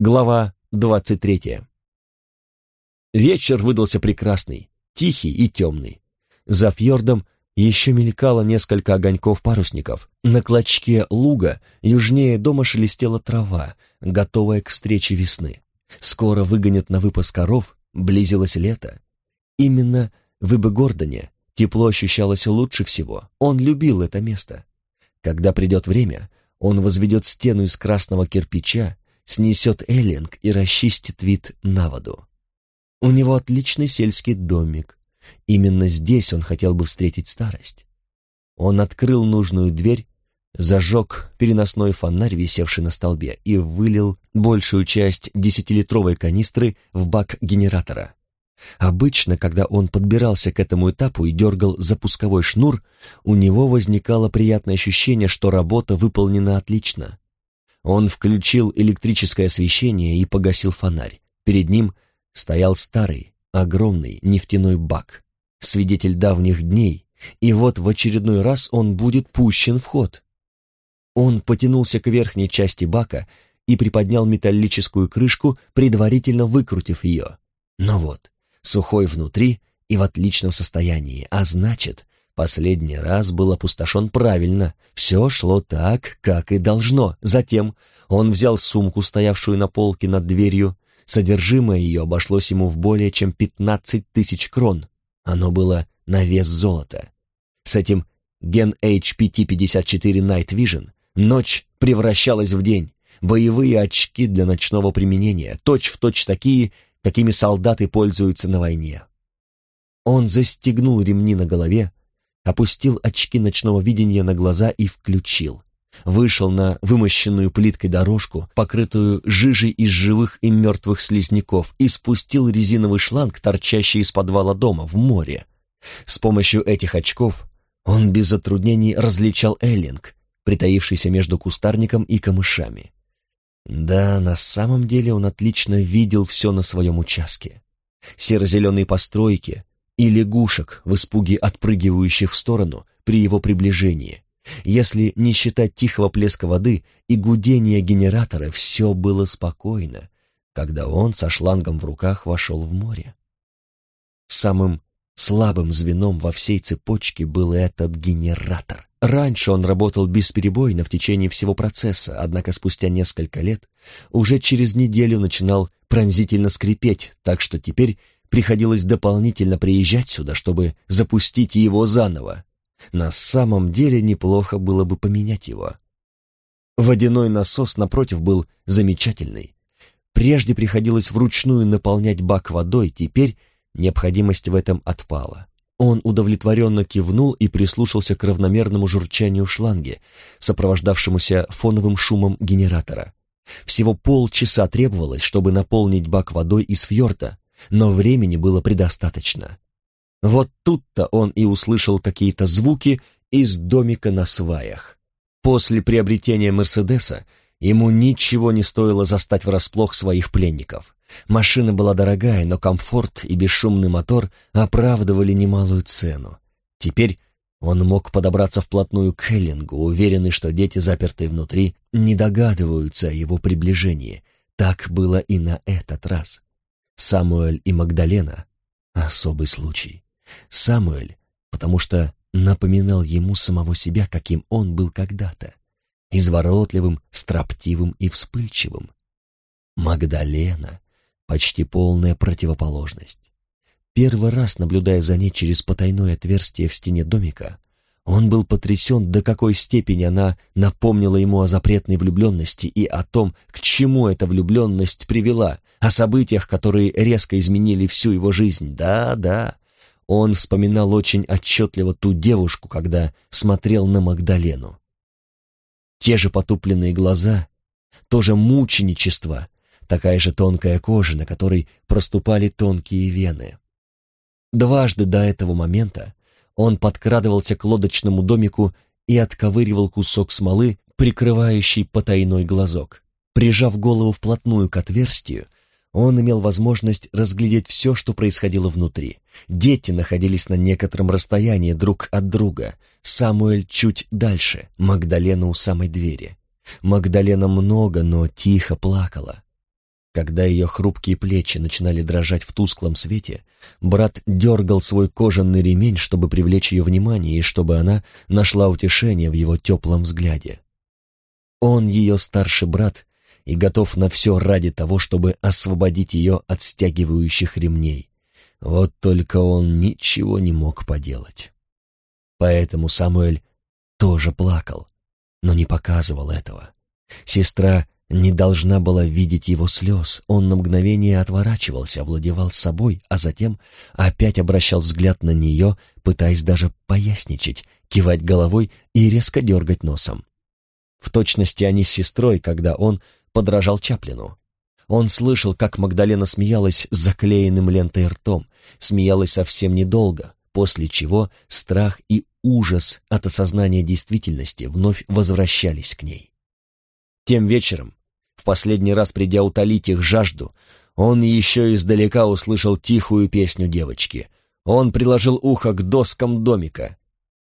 Глава двадцать третья. Вечер выдался прекрасный, тихий и темный. За фьордом еще мелькало несколько огоньков парусников. На клочке луга южнее дома шелестела трава, готовая к встрече весны. Скоро выгонят на выпас коров, близилось лето. Именно в Ибегордоне тепло ощущалось лучше всего. Он любил это место. Когда придет время, он возведет стену из красного кирпича, снесет эллинг и расчистит вид на воду. У него отличный сельский домик, Именно здесь он хотел бы встретить старость. Он открыл нужную дверь, зажег переносной фонарь, висевший на столбе, и вылил большую часть десятилитровой канистры в бак генератора. Обычно, когда он подбирался к этому этапу и дергал запусковой шнур, у него возникало приятное ощущение, что работа выполнена отлично. Он включил электрическое освещение и погасил фонарь. Перед ним стоял старый, огромный нефтяной бак свидетель давних дней, и вот в очередной раз он будет пущен в ход. Он потянулся к верхней части бака и приподнял металлическую крышку, предварительно выкрутив ее. Но вот, сухой внутри и в отличном состоянии, а значит, последний раз был опустошен правильно, все шло так, как и должно. Затем он взял сумку, стоявшую на полке над дверью, содержимое ее обошлось ему в более чем пятнадцать тысяч крон. Оно было на вес золота. С этим Gen HPT-54 Night Vision ночь превращалась в день. Боевые очки для ночного применения, точь-в-точь точь такие, какими солдаты пользуются на войне. Он застегнул ремни на голове, опустил очки ночного видения на глаза и включил. Вышел на вымощенную плиткой дорожку, покрытую жижей из живых и мертвых слизняков, и спустил резиновый шланг, торчащий из подвала дома, в море. С помощью этих очков он без затруднений различал Эллинг, притаившийся между кустарником и камышами. Да, на самом деле он отлично видел все на своем участке. Серо-зеленые постройки и лягушек в испуге отпрыгивающих в сторону при его приближении, если не считать тихого плеска воды и гудения генератора, все было спокойно, когда он со шлангом в руках вошел в море. Самым слабым звеном во всей цепочке был этот генератор. Раньше он работал бесперебойно в течение всего процесса, однако спустя несколько лет уже через неделю начинал пронзительно скрипеть, так что теперь приходилось дополнительно приезжать сюда, чтобы запустить его заново. На самом деле неплохо было бы поменять его. Водяной насос, напротив, был замечательный. Прежде приходилось вручную наполнять бак водой, теперь необходимость в этом отпала. Он удовлетворенно кивнул и прислушался к равномерному журчанию в сопровождавшемуся фоновым шумом генератора. Всего полчаса требовалось, чтобы наполнить бак водой из фьорда, но времени было предостаточно. Вот тут-то он и услышал какие-то звуки из домика на сваях. После приобретения «Мерседеса» ему ничего не стоило застать врасплох своих пленников. Машина была дорогая, но комфорт и бесшумный мотор оправдывали немалую цену. Теперь он мог подобраться вплотную к Хеллингу, уверенный, что дети, запертые внутри, не догадываются о его приближении. Так было и на этот раз. Самуэль и Магдалена — особый случай. Самуэль, потому что напоминал ему самого себя, каким он был когда-то, изворотливым, строптивым и вспыльчивым. Магдалена — почти полная противоположность. Первый раз, наблюдая за ней через потайное отверстие в стене домика, он был потрясен, до какой степени она напомнила ему о запретной влюбленности и о том, к чему эта влюбленность привела, о событиях, которые резко изменили всю его жизнь. Да, да, он вспоминал очень отчетливо ту девушку, когда смотрел на Магдалену. Те же потупленные глаза, то же мученичество, такая же тонкая кожа, на которой проступали тонкие вены. Дважды до этого момента он подкрадывался к лодочному домику и отковыривал кусок смолы, прикрывающий потайной глазок. Прижав голову вплотную к отверстию, он имел возможность разглядеть все, что происходило внутри. Дети находились на некотором расстоянии друг от друга. Самуэль чуть дальше, Магдалена у самой двери. Магдалена много, но тихо плакала. Когда ее хрупкие плечи начинали дрожать в тусклом свете, брат дергал свой кожаный ремень, чтобы привлечь ее внимание и чтобы она нашла утешение в его теплом взгляде. Он ее старший брат и готов на все ради того, чтобы освободить ее от стягивающих ремней. Вот только он ничего не мог поделать. Поэтому Самуэль тоже плакал, но не показывал этого. Сестра не должна была видеть его слез. Он на мгновение отворачивался, овладевал собой, а затем опять обращал взгляд на нее, пытаясь даже поясничать, кивать головой и резко дергать носом. В точности они с сестрой, когда он подражал Чаплину. Он слышал, как Магдалена смеялась с заклеенным лентой ртом, смеялась совсем недолго, после чего страх и ужас от осознания действительности вновь возвращались к ней. Тем вечером, в последний раз придя утолить их жажду, он еще издалека услышал тихую песню девочки. Он приложил ухо к доскам домика.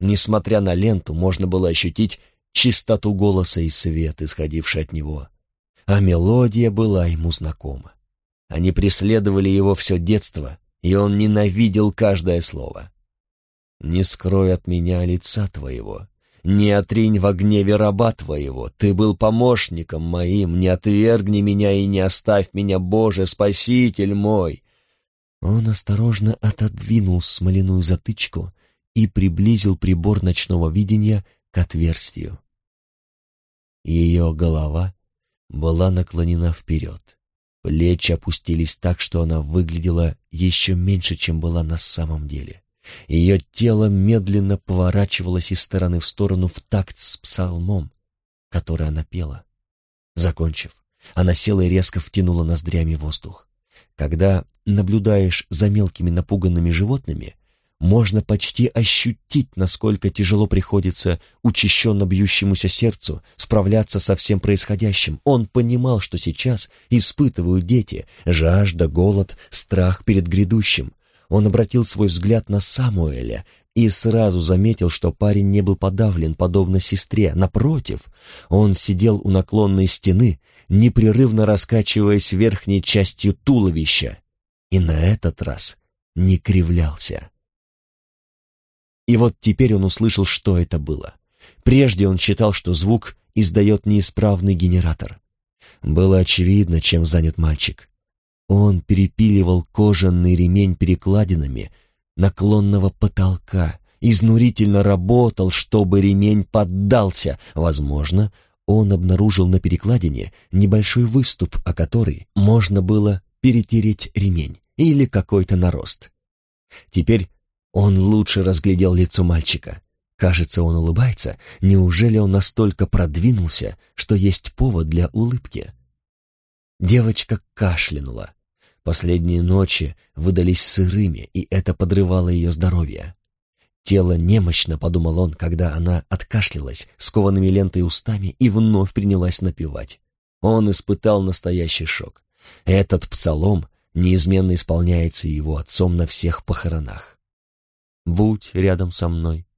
Несмотря на ленту, можно было ощутить чистоту голоса и свет, исходивший от него. А мелодия была ему знакома. Они преследовали его все детство, и он ненавидел каждое слово. «Не скрой от меня лица твоего, не отринь в гневе раба твоего, ты был помощником моим, не отвергни меня и не оставь меня, Боже, Спаситель мой!» Он осторожно отодвинул смоляную затычку и приблизил прибор ночного видения к отверстию. Ее голова была наклонена вперед. Плечи опустились так, что она выглядела еще меньше, чем была на самом деле. Ее тело медленно поворачивалось из стороны в сторону в такт с псалмом, который она пела. Закончив, она села и резко втянула ноздрями воздух. Когда наблюдаешь за мелкими напуганными животными, можно почти ощутить, насколько тяжело приходится учащенно бьющемуся сердцу справляться со всем происходящим. Он понимал, что сейчас испытывают дети жажда, голод, страх перед грядущим он обратил свой взгляд на Самуэля и сразу заметил, что парень не был подавлен, подобно сестре. Напротив, он сидел у наклонной стены, непрерывно раскачиваясь верхней частью туловища, и на этот раз не кривлялся. И вот теперь он услышал, что это было. Прежде он считал, что звук издает неисправный генератор. Было очевидно, чем занят мальчик. Он перепиливал кожаный ремень перекладинами наклонного потолка, изнурительно работал, чтобы ремень поддался. Возможно, он обнаружил на перекладине небольшой выступ, о который можно было перетереть ремень или какой-то нарост. Теперь он лучше разглядел лицо мальчика. Кажется, он улыбается. Неужели он настолько продвинулся, что есть повод для улыбки? Девочка кашлянула. Последние ночи выдались сырыми, и это подрывало ее здоровье. Тело немощно, подумал он, когда она откашлялась скованными лентой устами и вновь принялась напевать. Он испытал настоящий шок. Этот псалом неизменно исполняется его отцом на всех похоронах. «Будь рядом со мной,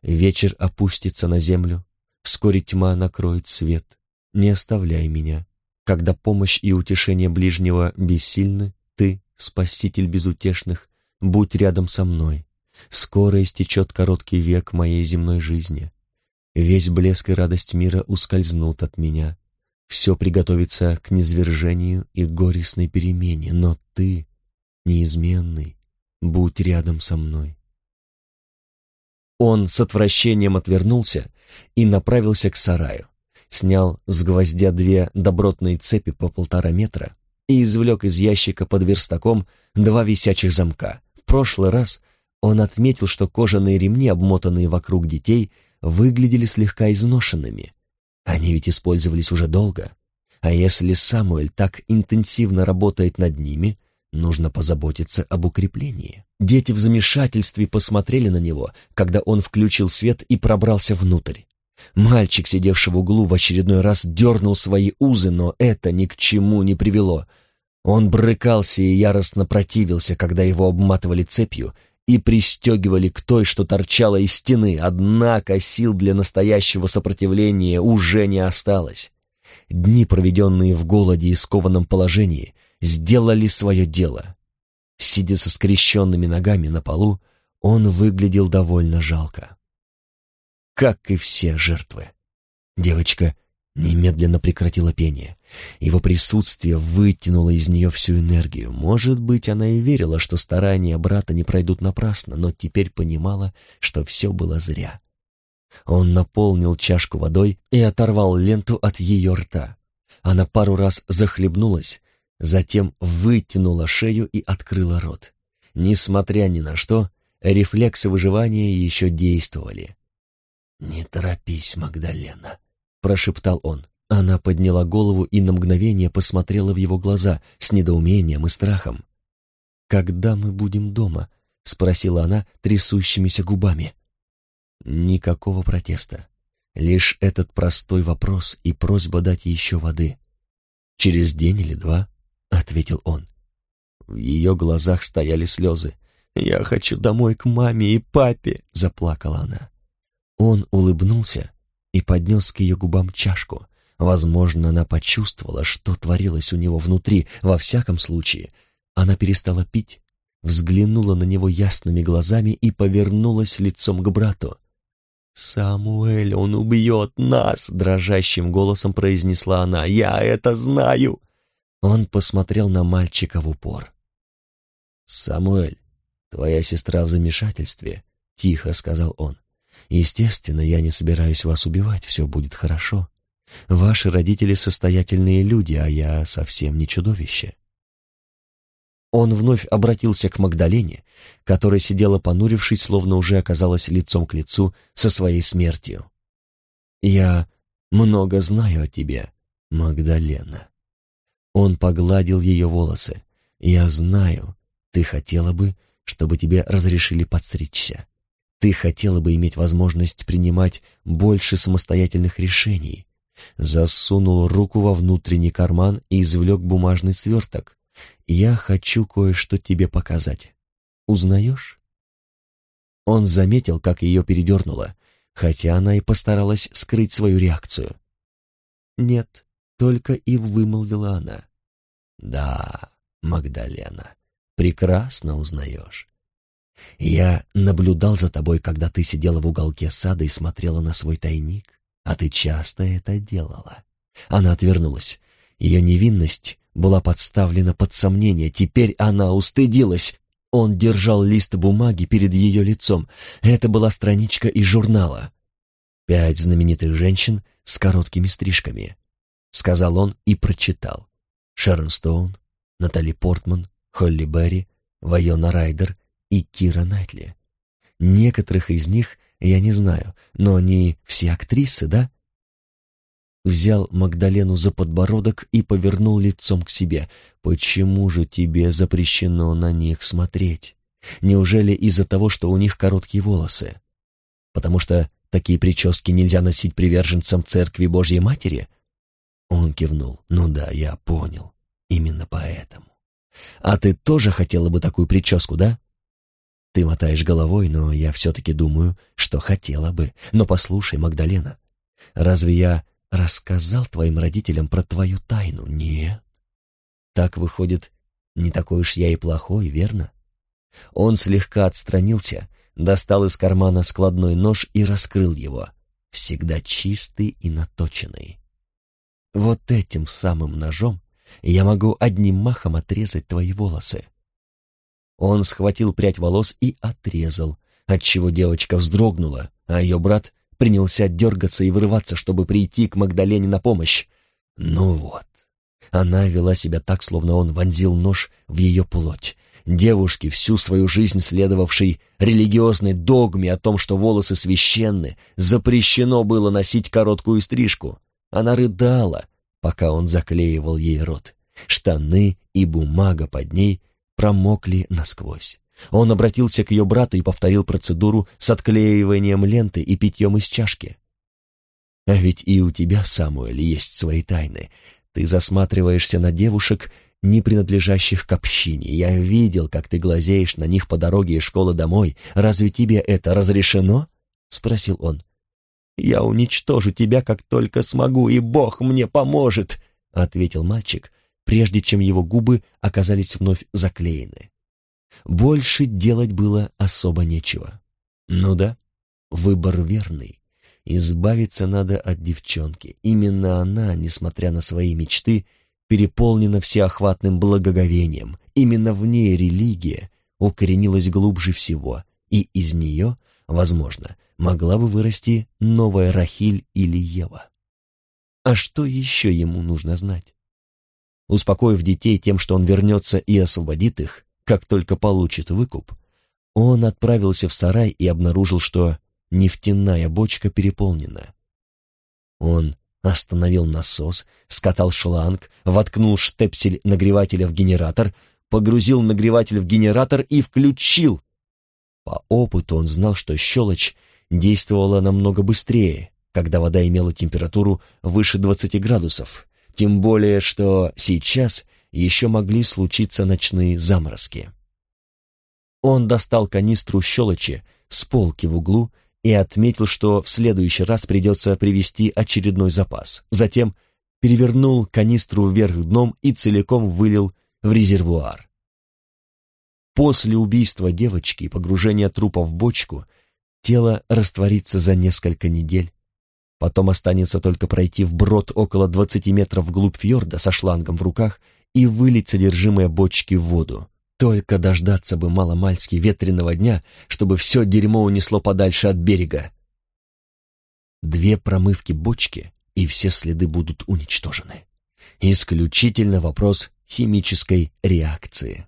вечер опустится на землю, вскоре тьма накроет свет, не оставляй меня, когда помощь и утешение ближнего бессильны, спаситель безутешных, будь рядом со мной. Скоро истечет короткий век моей земной жизни. Весь блеск и радость мира ускользнут от меня. Все приготовится к низвержению и горестной перемене, но ты, неизменный, будь рядом со мной. Он с отвращением отвернулся и направился к сараю. Снял с гвоздя две добротные цепи по полтора метра и извлек из ящика под верстаком два висячих замка. В прошлый раз он отметил, что кожаные ремни, обмотанные вокруг детей, выглядели слегка изношенными. Они ведь использовались уже долго. А если Самуэль так интенсивно работает над ними, нужно позаботиться об укреплении. Дети в замешательстве посмотрели на него, когда он включил свет и пробрался внутрь. Мальчик, сидевший в углу, в очередной раз дернул свои узы, но это ни к чему не привело. Он брыкался и яростно противился, когда его обматывали цепью и пристегивали к той, что торчала из стены, однако сил для настоящего сопротивления уже не осталось. Дни, проведенные в голоде и скованном положении, сделали свое дело. Сидя со скрещенными ногами на полу, он выглядел довольно жалко. Как и все жертвы. Девочка немедленно прекратила пение. Его присутствие вытянуло из нее всю энергию. Может быть, она и верила, что старания брата не пройдут напрасно, но теперь понимала, что все было зря. Он наполнил чашку водой и оторвал ленту от ее рта. Она пару раз захлебнулась, затем вытянула шею и открыла рот. Несмотря ни на что, рефлексы выживания еще действовали. «Не торопись, Магдалена», — прошептал он. Она подняла голову и на мгновение посмотрела в его глаза с недоумением и страхом. «Когда мы будем дома?» — спросила она трясущимися губами. Никакого протеста. Лишь этот простой вопрос и просьба дать еще воды. «Через день или два?» — ответил он. В ее глазах стояли слезы. «Я хочу домой к маме и папе!» — заплакала она. Он улыбнулся и поднес к ее губам чашку. Возможно, она почувствовала, что творилось у него внутри. Во всяком случае, она перестала пить, взглянула на него ясными глазами и повернулась лицом к брату. «Самуэль, он убьет нас!» — дрожащим голосом произнесла она. «Я это знаю!» Он посмотрел на мальчика в упор. «Самуэль, твоя сестра в замешательстве», — тихо сказал он. «Естественно, я не собираюсь вас убивать, все будет хорошо. Ваши родители состоятельные люди, а я совсем не чудовище». Он вновь обратился к Магдалене, которая сидела понурившись, словно уже оказалась лицом к лицу со своей смертью. «Я много знаю о тебе, Магдалена». Он погладил ее волосы. «Я знаю, ты хотела бы, чтобы тебе разрешили подстричься. Ты хотела бы иметь возможность принимать больше самостоятельных решений». Засунул руку во внутренний карман и извлек бумажный сверток, «Я хочу кое-что тебе показать. Узнаешь?» Он заметил, как ее передернуло, хотя она и постаралась скрыть свою реакцию. «Нет», — только и вымолвила она. «Да, Магдалена, прекрасно узнаешь. Я наблюдал за тобой, когда ты сидела в уголке сада и смотрела на свой тайник, а ты часто это делала». Она отвернулась. Ее невинность была подставлена под сомнение. Теперь она устыдилась. Он держал лист бумаги перед ее лицом. Это была страничка из журнала. «Пять знаменитых женщин с короткими стрижками», — сказал он и прочитал. Шерон Стоун, Натали Портман, Холли Берри, Вайона Райдер и Кира Найтли. Некоторых из них я не знаю, но они все актрисы, да? взял Магдалену за подбородок и повернул лицом к себе. «Почему же тебе запрещено на них смотреть? Неужели из-за того, что у них короткие волосы? Потому что такие прически нельзя носить приверженцам Церкви Божьей Матери?» Он кивнул. «Ну да, я понял. Именно поэтому. А ты тоже хотела бы такую прическу, да?» Ты мотаешь головой, но я все-таки думаю, что хотела бы. Но послушай, Магдалена, разве я рассказал твоим родителям про твою тайну? Нет. Так выходит, не такой уж я и плохой, верно? Он слегка отстранился, достал из кармана складной нож и раскрыл его, всегда чистый и наточенный. Вот этим самым ножом я могу одним махом отрезать твои волосы. Он схватил прядь волос и отрезал, отчего девочка вздрогнула, а ее брат принялся дергаться и вырываться, чтобы прийти к Магдалене на помощь. Ну вот. Она вела себя так, словно он вонзил нож в ее плоть. Девушке, всю свою жизнь следовавшей религиозной догме о том, что волосы священны, запрещено было носить короткую стрижку. Она рыдала, пока он заклеивал ей рот. Штаны и бумага под ней промокли насквозь. Он обратился к ее брату и повторил процедуру с отклеиванием ленты и питьем из чашки. «А ведь и у тебя, Самуэль, есть свои тайны. Ты засматриваешься на девушек, не принадлежащих к общине. Я видел, как ты глазеешь на них по дороге из школы домой. Разве тебе это разрешено?» — спросил он. «Я уничтожу тебя, как только смогу, и Бог мне поможет», — ответил мальчик, прежде чем его губы оказались вновь заклеены. Больше делать было особо нечего. Ну да, выбор верный. Избавиться надо от девчонки. Именно она, несмотря на свои мечты, переполнена всеохватным благоговением. Именно в ней религия укоренилась глубже всего, и из нее, возможно, могла бы вырасти новая Рахиль или Ева. А что еще ему нужно знать? Успокоив детей тем, что он вернется и освободит их, как только получит выкуп, он отправился в сарай и обнаружил, что нефтяная бочка переполнена. Он остановил насос, скатал шланг, воткнул штепсель нагревателя в генератор, погрузил нагреватель в генератор и включил. По опыту он знал, что щелочь действовала намного быстрее, когда вода имела температуру выше 20 градусов, тем более, что сейчас еще могли случиться ночные заморозки. Он достал канистру щелочи с полки в углу и отметил, что в следующий раз придется привезти очередной запас. Затем перевернул канистру вверх дном и целиком вылил в резервуар. После убийства девочки и погружения трупа в бочку тело растворится за несколько недель, Потом останется только пройти вброд около 20 метров вглубь фьорда со шлангом в руках и вылить содержимое бочки в воду. Только дождаться бы маломальски ветреного дня, чтобы все дерьмо унесло подальше от берега. Две промывки бочки, и все следы будут уничтожены. Исключительно вопрос химической реакции.